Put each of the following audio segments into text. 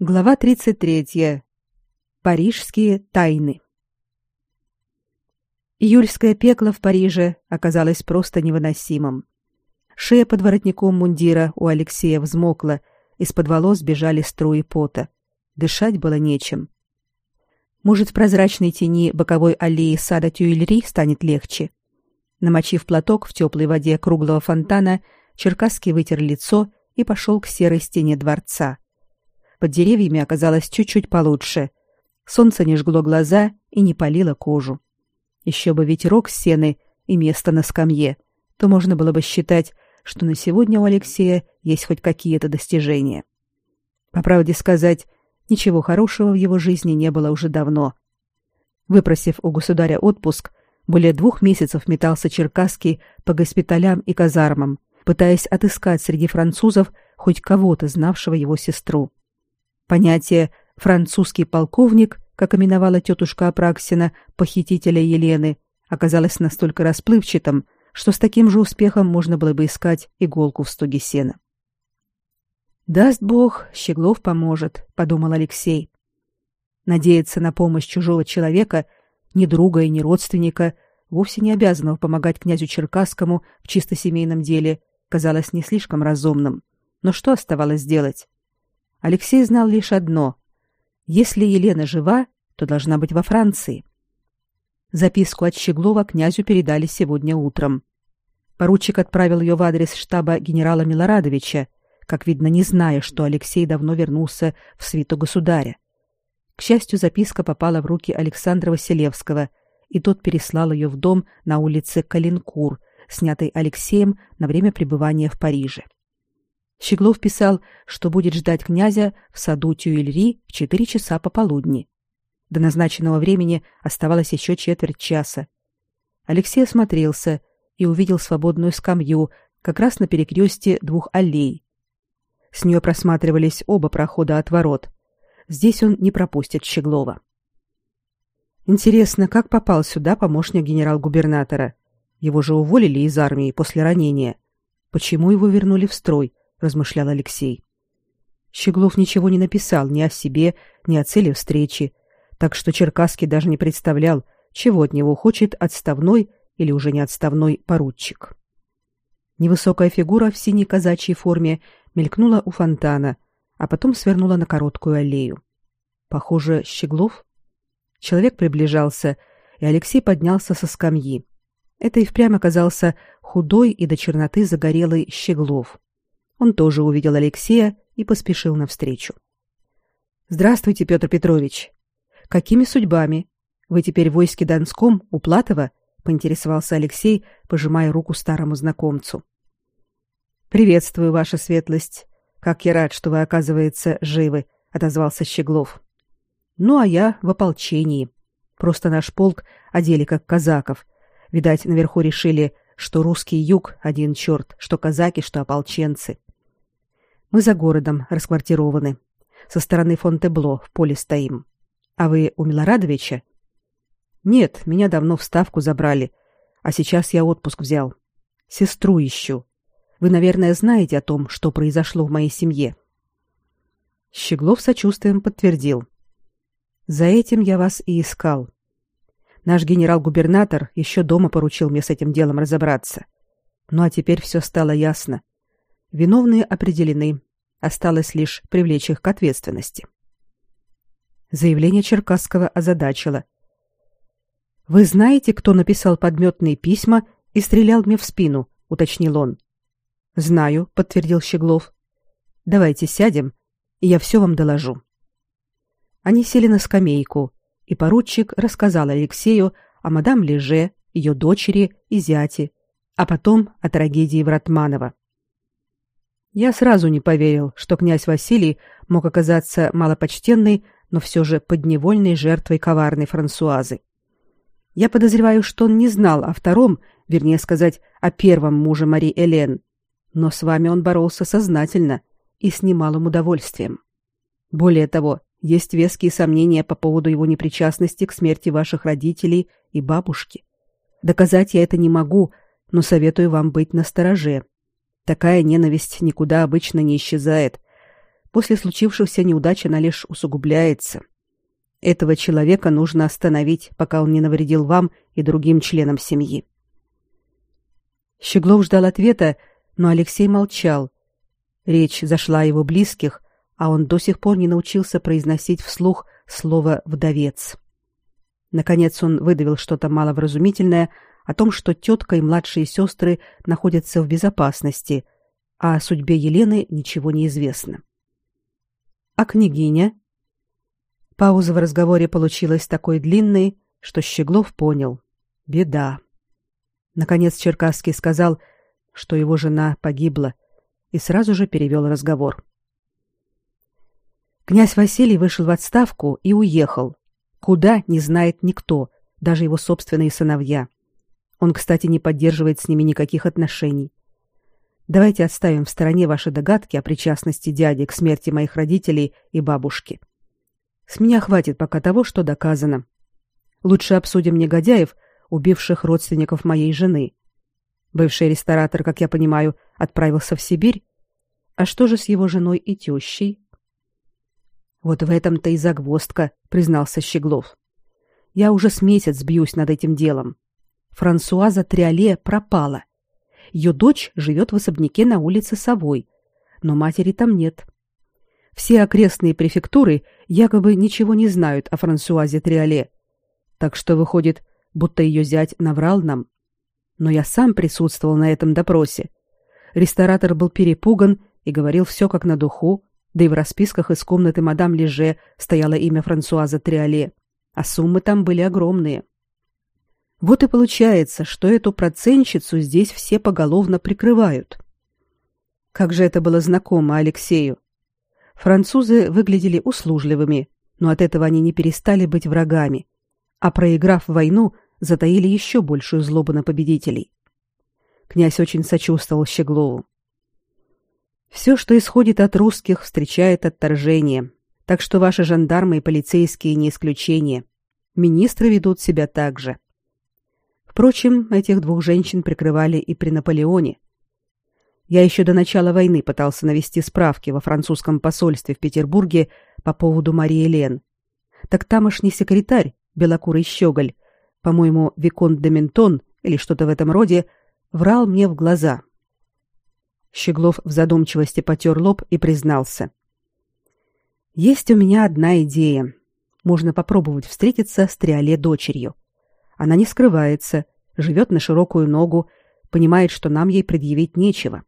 Глава 33. Парижские тайны. Июльское пекло в Париже оказалось просто невыносимым. Шея под воротником мундира у Алексея взмокла, из-под волос бежали струи пота. Дышать было нечем. Может, в прозрачной тени боковой аллеи сада Тюильри станет легче. Намочив платок в теплой воде круглого фонтана, Черкасский вытер лицо и пошел к серой стене дворца — под деревьями оказалось чуть-чуть получше. Солнце не жгло глаза и не палило кожу. Еще бы ветерок с сены и место на скамье, то можно было бы считать, что на сегодня у Алексея есть хоть какие-то достижения. По правде сказать, ничего хорошего в его жизни не было уже давно. Выпросив у государя отпуск, более двух месяцев метался Черкасский по госпиталям и казармам, пытаясь отыскать среди французов хоть кого-то, знавшего его сестру. Понятие «французский полковник», как именовала тетушка Апраксина, похитителя Елены, оказалось настолько расплывчатым, что с таким же успехом можно было бы искать иголку в стоге сена. «Даст Бог, Щеглов поможет», — подумал Алексей. Надеяться на помощь чужого человека, ни друга и ни родственника, вовсе не обязанного помогать князю Черкасскому в чисто семейном деле, казалось не слишком разумным. Но что оставалось делать? Алексей знал лишь одно: если Елена жива, то должна быть во Франции. Записку от Щеглова князю передали сегодня утром. Поручик отправил ее в адрес штаба генерала Милорадовича, как видно, не зная, что Алексей давно вернулся в свиту государя. К счастью, записка попала в руки Александра Василевского, и тот переслал ее в дом на улице Калинкур, снятый Алексеем на время пребывания в Париже. Щеглов писал, что будет ждать князя в саду Тюильри в четыре часа пополудни. До назначенного времени оставалось еще четверть часа. Алексей осмотрелся и увидел свободную скамью как раз на перекрестке двух аллей. С нее просматривались оба прохода от ворот. Здесь он не пропустит Щеглова. Интересно, как попал сюда помощник генерал-губернатора? Его же уволили из армии после ранения. Почему его вернули в строй? Размышлял Алексей. Щеглов ничего не написал ни о себе, ни о цели встречи, так что Черкасский даже не представлял, чего от него хочет отставной или уже не отставной поручик. Невысокая фигура в синей казачьей форме мелькнула у фонтана, а потом свернула на короткую аллею. Похоже, Щеглов. Человек приближался, и Алексей поднялся со скамьи. Это и впрямь оказался худой и до черноты загорелый Щеглов. Он тоже увидел Алексея и поспешил навстречу. Здравствуйте, Петр Петрович. Какими судьбами? Вы теперь в войске Донском у Платова? поинтересовался Алексей, пожимая руку старому знакомцу. Приветствую, ваша светлость. Как я рад, что вы, оказывается, живы, отозвался Щеглов. Ну а я в ополчении. Просто наш полк одели как казаков. Видать, наверху решили, что русский юг один черт, что казаки, что ополченцы. Мы за городом расквартированы. Со стороны Фонтебло в поле стоим. А вы у Милорадовича? Нет, меня давно в ставку забрали, а сейчас я отпуск взял. Сестру ищу. Вы, наверное, знаете о том, что произошло в моей семье. Щеглов сочувствием подтвердил. За этим я вас и искал. Наш генерал-губернатор еще дома поручил мне с этим делом разобраться. Ну а теперь все стало ясно. Виновные определены. Осталось лишь привлечь их к ответственности. Заявление Черкасского озадачило. Вы знаете, кто написал подметные письма и стрелял мне в спину, уточнил он. Знаю, подтвердил Щеглов. Давайте сядем, и я все вам доложу. Они сели на скамейку, и поручик рассказал Алексею о мадам Леже, ее дочери и зяте, а потом о трагедии Вратманова. Я сразу не поверил, что князь Василий мог оказаться малопочтенной, но все же подневольной жертвой коварной Франсуазы. Я подозреваю, что он не знал о втором, вернее сказать, о первом муже Мари Элен, но с вами он боролся сознательно и с немалым удовольствием. Более того, есть веские сомнения по поводу его непричастности к смерти ваших родителей и бабушки. Доказать я это не могу, но советую вам быть настороже. Такая ненависть никуда обычно не исчезает. после случившихся неудач она лишь усугубляется. Этого человека нужно остановить, пока он не навредил вам и другим членам семьи. Щеглов ждал ответа, но Алексей молчал. Речь зашла о его близких, а он до сих пор не научился произносить вслух слово «вдовец». Наконец он выдавил что-то маловразумительное о том, что тетка и младшие сестры находятся в безопасности, а о судьбе Елены ничего не известно. «А княгиня?» Пауза в разговоре получилась такой длинной, что Щеглов понял. Беда. Наконец Черкасский сказал, что его жена погибла, и сразу же перевел разговор. Князь Василий вышел в отставку и уехал. Куда, не знает никто, даже его собственные сыновья. Он, кстати, не поддерживает с ними никаких отношений. Давайте оставим в стороне ваши догадки о причастности дяди к смерти моих родителей и бабушки. С меня хватит пока того, что доказано. Лучше обсудим негодяев, убивших родственников моей жены. Бывший ресторатор, как я понимаю, отправился в Сибирь. А что же с его женой и тещей? Вот в этом-то и загвоздка, признался Щеглов. Я уже с месяц бьюсь над этим делом. Франсуаза Триоле пропала. Ее дочь живет в особняке на улице Совой, но матери там нет. Все окрестные префектуры якобы ничего не знают о Франсуазе Триоле. Так что выходит, будто ее зять наврал нам. Но я сам присутствовал на этом допросе. Ресторатор был перепуган и говорил все как на духу, да и в расписках из комнаты мадам Леже стояло имя Франсуаза Триоле, а суммы там были огромные. Вот и получается, что эту процентщицу здесь все поголовно прикрывают. Как же это было знакомо Алексею. Французы выглядели услужливыми, но от этого они не перестали быть врагами а проиграв войну, затаили еще большую злобу на победителей. Князь очень сочувствовал Щеглову. Все, что исходит от русских, встречает отторжение, так что ваши жандармы и полицейские не исключение. Министры ведут себя так же. Впрочем, этих двух женщин прикрывали и при Наполеоне. Я еще до начала войны пытался навести справки во французском посольстве в Петербурге по поводу Марии Лен. Так тамошний секретарь, белокурый щеголь, по-моему, Виконт де Ментон или что-то в этом роде, врал мне в глаза. Щеглов в задумчивости потер лоб и признался. «Есть у меня одна идея. Можно попробовать встретиться с Триоле дочерью. Она не скрывается, живет на широкую ногу, понимает, что нам ей предъявить нечего.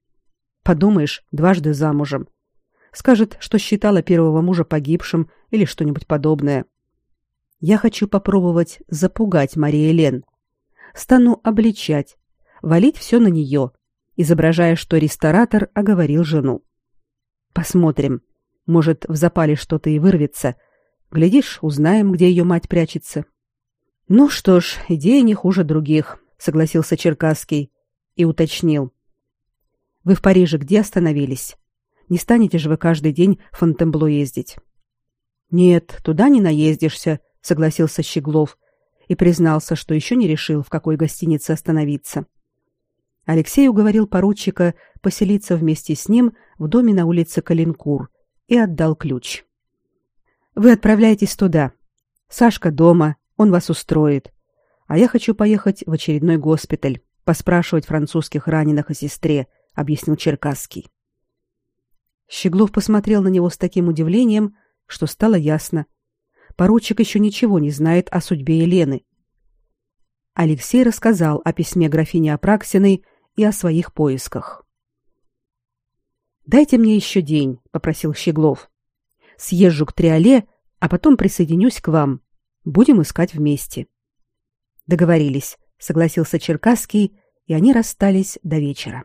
Подумаешь, дважды замужем. Скажет, что считала первого мужа погибшим или что-нибудь подобное. Я хочу попробовать запугать Марию Лен. Стану обличать, валить все на нее, изображая, что ресторатор оговорил жену. Посмотрим. Может, в запале что-то и вырвется. Глядишь, узнаем, где ее мать прячется. Ну что ж, идея не хуже других, согласился Черкасский и уточнил. Вы в Париже где остановились? Не станете же вы каждый день в Фонтенбло ездить? Нет, туда не наездишься, согласился Щеглов и признался, что еще не решил, в какой гостинице остановиться. Алексей уговорил поручика поселиться вместе с ним в доме на улице Калинкур и отдал ключ. Вы отправляетесь туда. Сашка дома, он вас устроит. А я хочу поехать в очередной госпиталь, поспрашивать французских раненых о сестре, объяснил Черкасский. Щеглов посмотрел на него с таким удивлением, что стало ясно, поручик еще ничего не знает о судьбе Елены. Алексей рассказал о письме графини Апраксиной и о своих поисках. «Дайте мне еще день», — попросил Щеглов. «Съезжу к Триоле, а потом присоединюсь к вам. Будем искать вместе». «Договорились», — согласился Черкасский, и они расстались до вечера.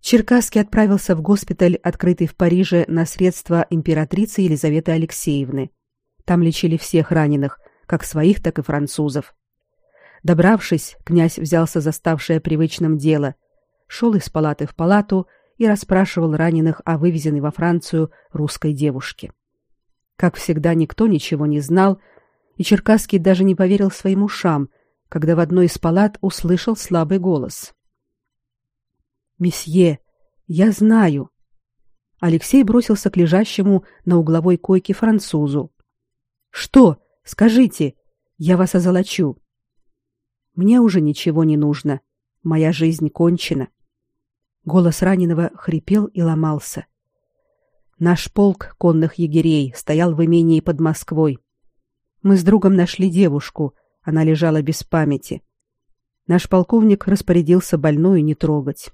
Черкасский отправился в госпиталь, открытый в Париже на средства императрицы Елизаветы Алексеевны. Там лечили всех раненых, как своих, так и французов. Добравшись, князь взялся за ставшее привычным дело, шел из палаты в палату и расспрашивал раненых о вывезенной во Францию русской девушке. Как всегда, никто ничего не знал, и Черкасский даже не поверил своим ушам, когда в одной из палат услышал слабый голос. Месье, я знаю. Алексей бросился к лежащему на угловой койке французу. Что? Скажите, я вас озолочу. Мне уже ничего не нужно. Моя жизнь кончена. Голос раненого хрипел и ломался. Наш полк конных егерей стоял в имении под Москвой. Мы с другом нашли девушку, она лежала без памяти. Наш полковник распорядился больную не трогать.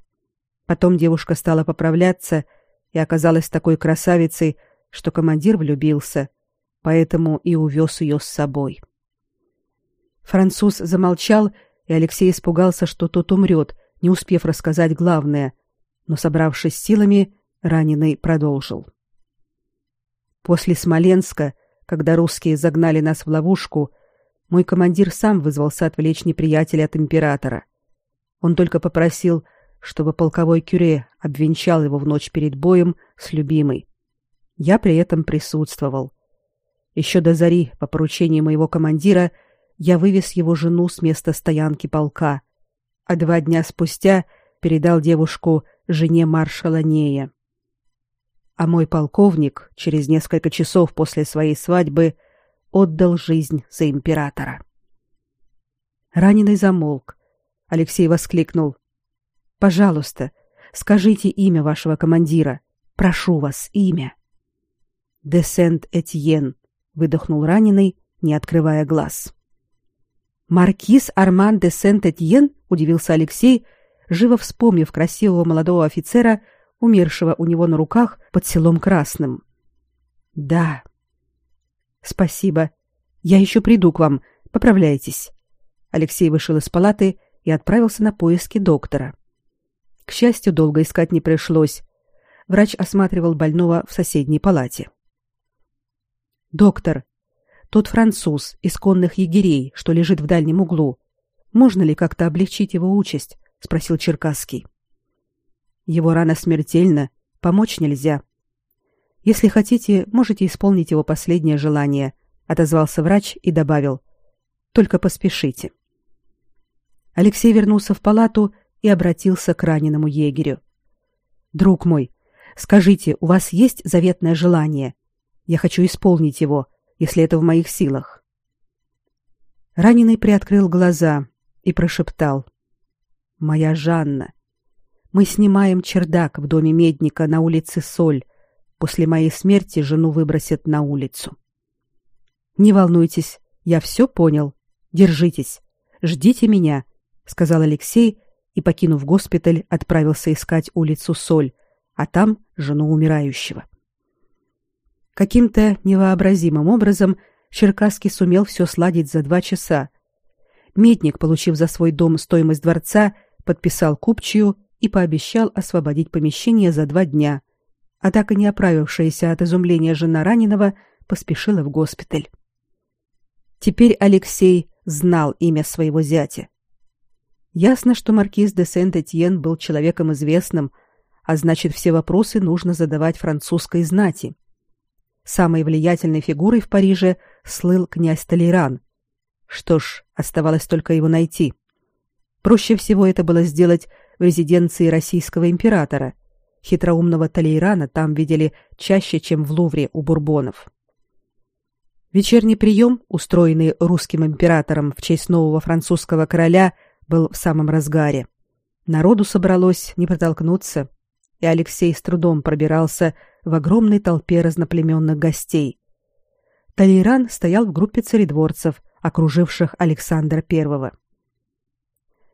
Потом девушка стала поправляться и оказалась такой красавицей, что командир влюбился, поэтому и увез ее с собой. Француз замолчал, и Алексей испугался, что тот умрет, не успев рассказать главное, но, собравшись силами, раненый продолжил. После Смоленска, когда русские загнали нас в ловушку, мой командир сам вызвался отвлечь неприятеля от императора. Он только попросил, чтобы полковой кюре обвенчал его в ночь перед боем с любимой. Я при этом присутствовал. Еще до зари, по поручению моего командира, я вывез его жену с места стоянки полка, а два дня спустя передал девушку жене маршала Нея. А мой полковник через несколько часов после своей свадьбы отдал жизнь за императора. Раненый замолк. Алексей воскликнул: "Пожалуйста, скажите имя вашего командира. Прошу вас, имя". "Де Сент-Этьен", выдохнул раненый, не открывая глаз. Маркиз Арман де Сент-Этьен, удивился Алексей, живо вспомнив красивого молодого офицера, умершего у него на руках под селом Красным. Да. Спасибо. Я еще приду к вам. Поправляйтесь. Алексей вышел из палаты и отправился на поиски доктора. К счастью, долго искать не пришлось. Врач осматривал больного в соседней палате. Доктор, тот француз из конных егерей, что лежит в дальнем углу, можно ли как-то облегчить его участь? спросил Черкасский. Его рана смертельна, помочь нельзя. Если хотите, можете исполнить его последнее желание, отозвался врач и добавил: только поспешите. Алексей вернулся в палату и обратился к раненому егерю. Друг мой, скажите, у вас есть заветное желание? Я хочу исполнить его, если это в моих силах. Раненый приоткрыл глаза и прошептал: Моя Жанна. Мы снимаем чердак в доме медника на улице Соль. После моей смерти жену выбросят на улицу. Не волнуйтесь, я все понял. Держитесь. Ждите меня, сказал Алексей и, покинув госпиталь, отправился искать улицу Соль, а там жену умирающего. Каким-то невообразимым образом Черкасский сумел все сладить за два часа. Медник, получив за свой дом стоимость дворца, подписал купчую и пообещал освободить помещение за два дня. А так и не оправившаяся от изумления жена раненого поспешила в госпиталь. Теперь Алексей знал имя своего зятя. Ясно, что маркиз де Сент-Этьен был человеком известным, а значит, все вопросы нужно задавать французской знати. Самой влиятельной фигурой в Париже слыл князь Толеран. Что ж, оставалось только его найти. Проще всего это было сделать в резиденции российского императора. Хитроумного Талейрана там видели чаще, чем в Лувре у бурбонов. Вечерний прием, устроенный русским императором в честь нового французского короля, был в самом разгаре. Народу собралось не протолкнуться, и Алексей с трудом пробирался в огромной толпе разноплеменных гостей. Талейран стоял в группе царедворцев, окруживших Александра I.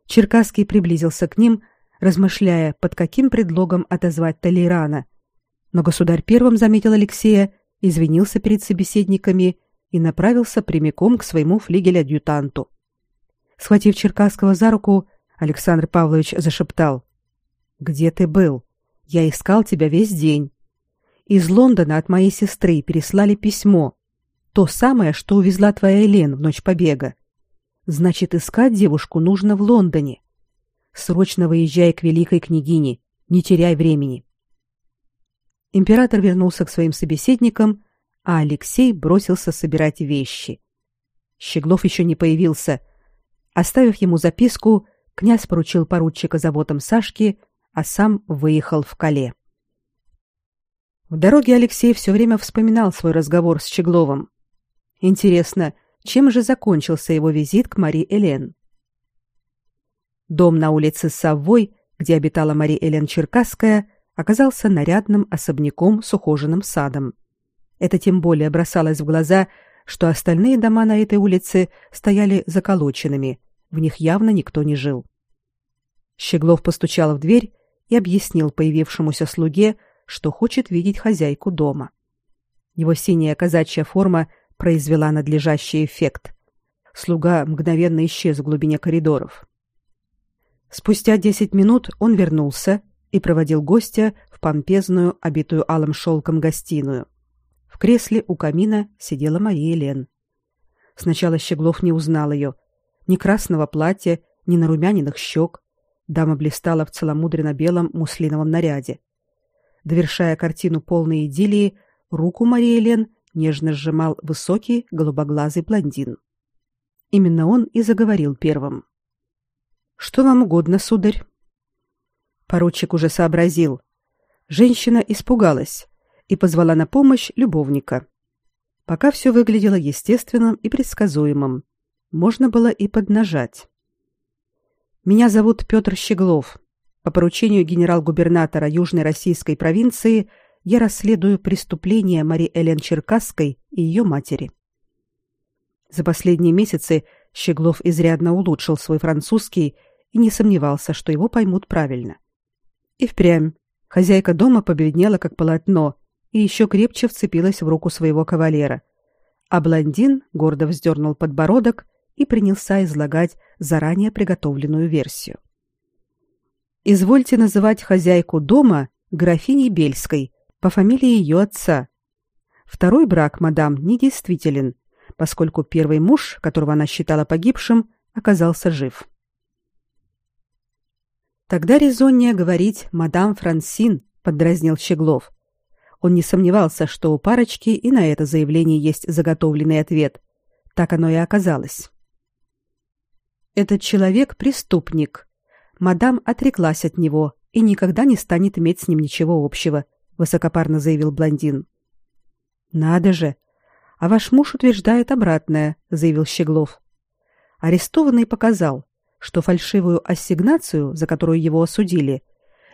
Черкасский приблизился к ним, размышляя, под каким предлогом отозвать Толерана. Но государь первым заметил Алексея, извинился перед собеседниками и направился прямиком к своему флигель-адъютанту. Схватив Черкасского за руку, Александр Павлович зашептал: "Где ты был? Я искал тебя весь день. Из Лондона от моей сестры переслали письмо, то самое, что увезла твоя Элен в ночь побега. Значит, искать девушку нужно в Лондоне. Срочно выезжай к великой княгине, не теряй времени. Император вернулся к своим собеседникам, а Алексей бросился собирать вещи. Щеглов еще не появился. Оставив ему записку, князь поручил поручика заботам Сашки, а сам выехал в Кале. В дороге Алексей все время вспоминал свой разговор с Чегловым. Интересно, чем же закончился его визит к Мари Элен? Дом на улице Саввой, где обитала Мари Элен Черкасская, оказался нарядным особняком с ухоженным садом. Это тем более бросалось в глаза, что остальные дома на этой улице стояли заколоченными, в них явно никто не жил. Щеглов постучал в дверь и объяснил появившемуся слуге, что хочет видеть хозяйку дома. Его синяя казачья форма произвела надлежащий эффект. Слуга мгновенно исчез в глубине коридоров. Спустя десять минут он вернулся и проводил гостя в помпезную, обитую алым шелком гостиную. В кресле у камина сидела Мария Лен. Сначала Щеглов не узнал ее. Ни красного платья, ни нарумяненных щек. Дама блистала в целомудренно-белом муслиновом наряде. Довершая картину полной идиллии, руку Марии Лен нежно сжимал высокий голубоглазый блондин. Именно он и заговорил первым. Что вам угодно, сударь? Поручик уже сообразил. Женщина испугалась и позвала на помощь любовника. Пока все выглядело естественным и предсказуемым. Можно было и поднажать. Меня зовут Петр Щеглов. По поручению генерал-губернатора Южной Российской провинции я расследую преступления Мари Элен Черкасской и ее матери. За последние месяцы Щеглов изрядно улучшил свой французский и не сомневался, что его поймут правильно. И впрямь хозяйка дома побледнела как полотно и еще крепче вцепилась в руку своего кавалера. А блондин гордо вздернул подбородок и принялся излагать заранее приготовленную версию. Извольте называть хозяйку дома графиней Бельской по фамилии ее отца. Второй брак мадам недействителен, поскольку первый муж, которого она считала погибшим, оказался жив. Тогда резоннее говорить мадам Франсин, поддразнил Щеглов. Он не сомневался, что у парочки и на это заявление есть заготовленный ответ. Так оно и оказалось. Этот человек преступник, мадам отреклась от него и никогда не станет иметь с ним ничего общего, высокопарно заявил блондин. Надо же. А ваш муж утверждает обратное, заявил Щеглов. Арестованный показал, что фальшивую ассигнацию, за которую его осудили,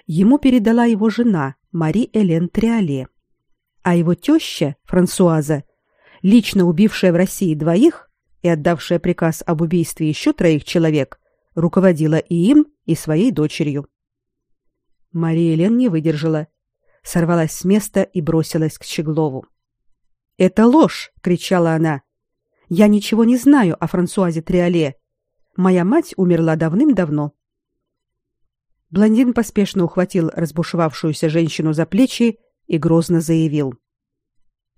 ему передала его жена Мари Элен Триале, а его теща Франсуаза, лично убившая в России двоих и отдавшая приказ об убийстве еще троих человек, руководила и им, и своей дочерью. Мария Лен не выдержала, сорвалась с места и бросилась к Щеглову. «Это ложь!» — кричала она. «Я ничего не знаю о Франсуазе Триоле. Моя мать умерла давным-давно». Блондин поспешно ухватил разбушевавшуюся женщину за плечи и грозно заявил.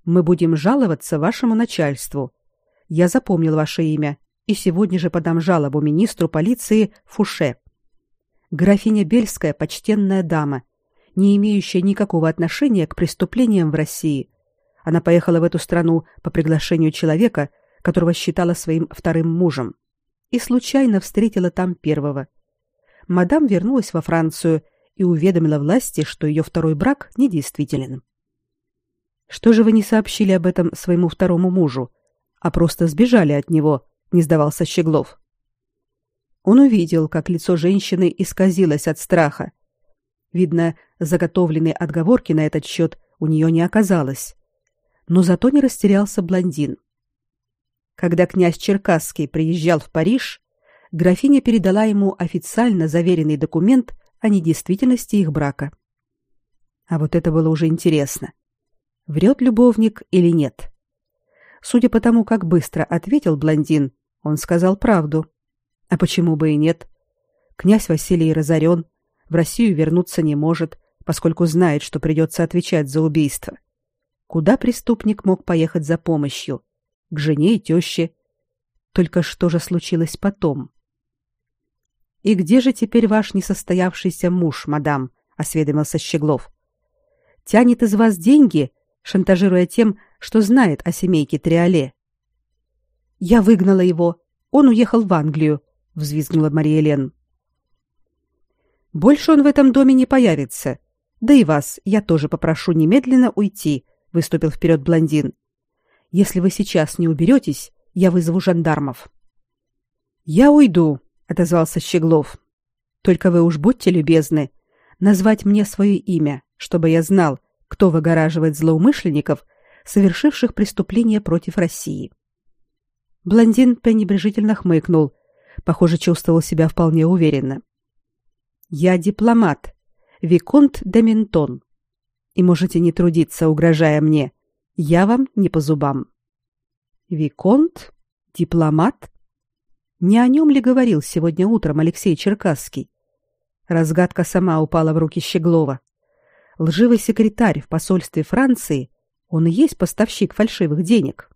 «Мы будем жаловаться вашему начальству. Я запомнил ваше имя и сегодня же подам жалобу министру полиции Фуше. Графиня Бельская почтенная дама, не имеющая никакого отношения к преступлениям в России. Она поехала в эту страну по приглашению человека, которого считала своим вторым мужем, и случайно встретила там первого. Мадам вернулась во Францию и уведомила власти, что ее второй брак недействителен. Что же вы не сообщили об этом своему второму мужу, а просто сбежали от него? не сдавался Щеглов. Он увидел, как лицо женщины исказилось от страха. Видно, заготовленной отговорки на этот счет у нее не оказалось. Но зато не растерялся блондин. Когда князь Черкасский приезжал в Париж, графиня передала ему официально заверенный документ о недействительности их брака. А вот это было уже интересно. Врет любовник или нет? Судя по тому, как быстро ответил блондин, он сказал правду. А почему бы и нет? Князь Василий разорен, в Россию вернуться не может, поскольку знает, что придется отвечать за убийство. Куда преступник мог поехать за помощью? К жене и тёще. Только что же случилось потом? И где же теперь ваш несостоявшийся муж, мадам? осведомился Щеглов. Тянет из вас деньги, шантажируя тем, что знает о семейке Триоле. Я выгнала его. Он уехал в Англию, взвизгнула Мария Лен. Больше он в этом доме не появится. Да и вас я тоже попрошу немедленно уйти, выступил вперед блондин. Если вы сейчас не уберетесь, я вызову жандармов. Я уйду, отозвался Щеглов. Только вы уж будьте любезны назвать мне свое имя, чтобы я знал, кто выгораживает злоумышленников, совершивших преступление против России. Блондин пренебрежительно хмыкнул, похоже, чувствовал себя вполне уверенно. Я дипломат, виконт де Ментон. И можете не трудиться, угрожая мне. Я вам не по зубам. Виконт? Дипломат? Не о нем ли говорил сегодня утром Алексей Черкасский? Разгадка сама упала в руки Щеглова. Лживый секретарь в посольстве Франции, он и есть поставщик фальшивых денег.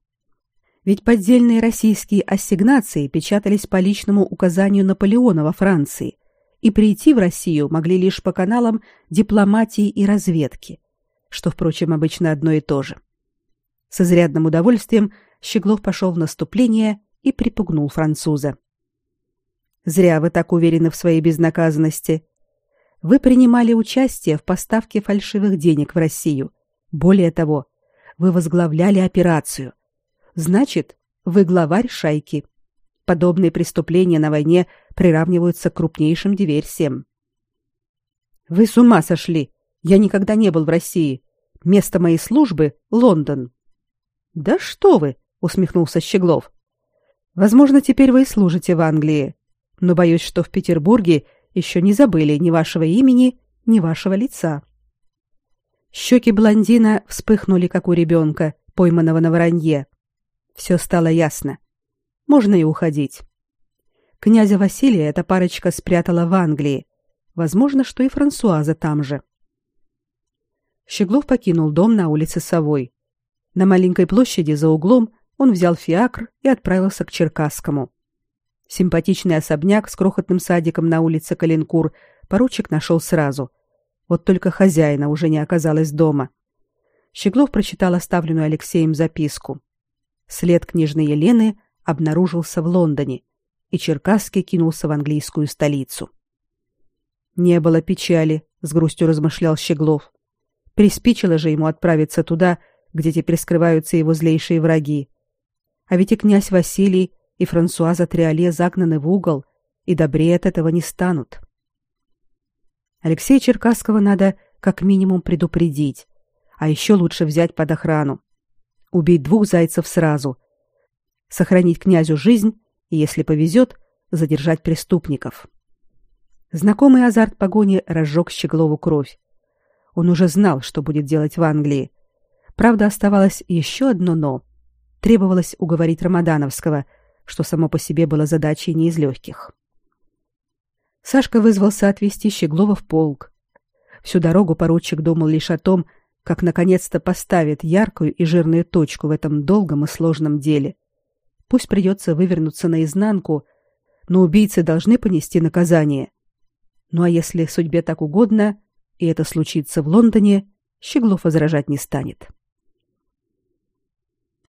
Ведь поддельные российские ассигнации печатались по личному указанию Наполеона во Франции, и прийти в Россию могли лишь по каналам дипломатии и разведки, что, впрочем, обычно одно и то же. С изрядным удовольствием Щеглов пошел в наступление и припугнул француза. Зря вы так уверены в своей безнаказанности. Вы принимали участие в поставке фальшивых денег в Россию. Более того, вы возглавляли операцию. Значит, вы главарь шайки. Подобные преступления на войне приравниваются к крупнейшим диверсиям. Вы с ума сошли. Я никогда не был в России. Место моей службы Лондон. Да что вы, усмехнулся Щеглов. Возможно, теперь вы и служите в Англии, но боюсь, что в Петербурге еще не забыли ни вашего имени, ни вашего лица. Щеки блондина вспыхнули, как у ребенка, пойманного на воронье. Все стало ясно. Можно и уходить. Князя Василия эта парочка спрятала в Англии. Возможно, что и Франсуаза там же. Щеглов покинул дом на улице Совой. На маленькой площади за углом он взял фиакр и отправился к Черкасскому. Симпатичный особняк с крохотным садиком на улице Калинкур поручик нашел сразу. Вот только хозяина уже не оказалось дома. Щеглов прочитал оставленную Алексеем записку. След княжны Елены обнаружился в Лондоне, и Черкасский кинулся в английскую столицу. Не было печали, с грустью размышлял Щеглов. Приспичило же ему отправиться туда, где теперь скрываются его злейшие враги. А ведь и князь Василий, и Франсуаза Триоле загнаны в угол, и добрее от этого не станут. Алексея Черкасского надо как минимум предупредить, а еще лучше взять под охрану. Убить двух зайцев сразу. Сохранить князю жизнь и, если повезет, задержать преступников. Знакомый азарт погони разжег Щеглову кровь. Он уже знал, что будет делать в Англии. Правда, оставалось еще одно «но». Требовалось уговорить Рамадановского, что само по себе было задачей не из легких. Сашка вызвался отвезти Щеглова в полк. Всю дорогу поручик думал лишь о том, как наконец-то поставит яркую и жирную точку в этом долгом и сложном деле. Пусть придется вывернуться наизнанку, но убийцы должны понести наказание. Ну а если судьбе так угодно, и это случится в Лондоне, Щеглов возражать не станет.